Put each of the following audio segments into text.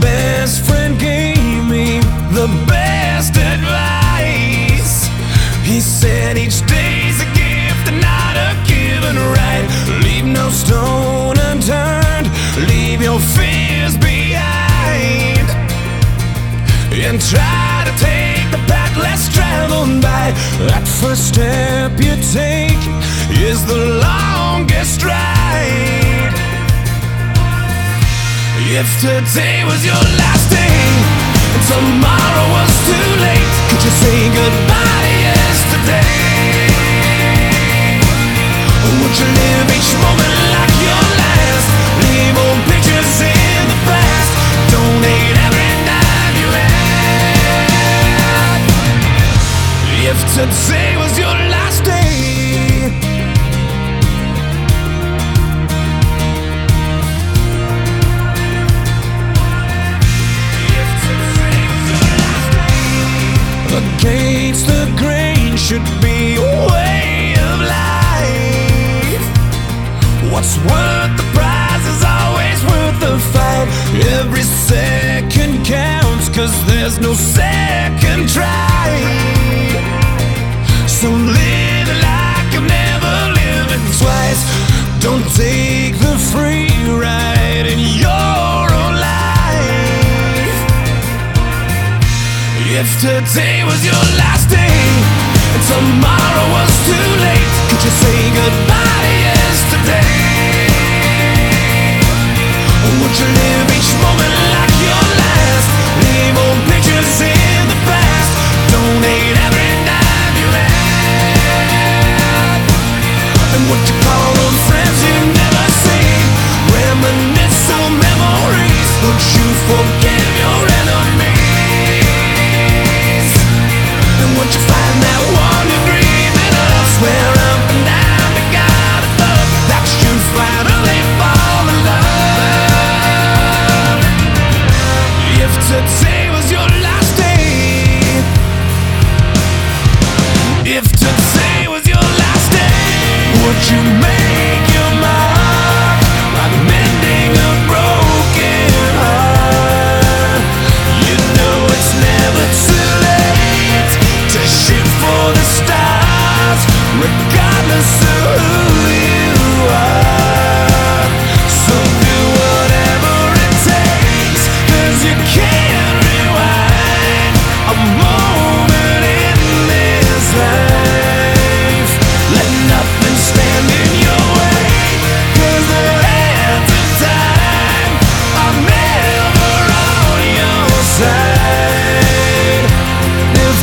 best friend gave me the best advice. He said each day's a gift and not a given right. Leave no stone unturned, leave your fears behind, and try to take the path less traveled by. That first step you take is the longest ride. If today was your last day and tomorrow was too late, could you say goodbye to yesterday? Would you live each moment like your last? Leave old pictures in the past. Donate every dime you had. If today was Against the grain should be a way of life. What's worth the prize is always worth the fight. Every second counts, cause there's no second Today was your last day and tomorrow was too late, could you say goodbye yesterday? Would you you make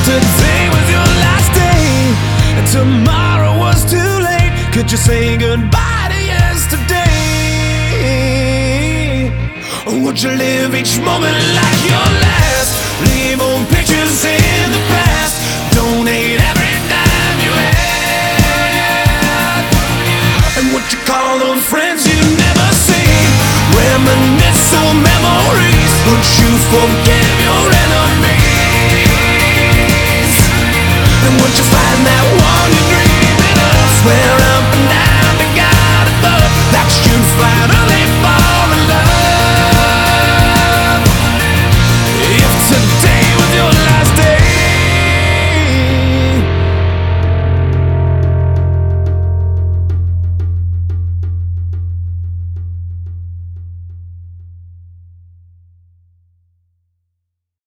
today was your last day and tomorrow was too late, could you say goodbye to yesterday? Or would you live each moment like your last? Leave old pictures in the past. Donate every dime you had. And would you call those friends you never see? Reminisce on memories. Would you forgive your And would you find that one you're dreaming of? Swear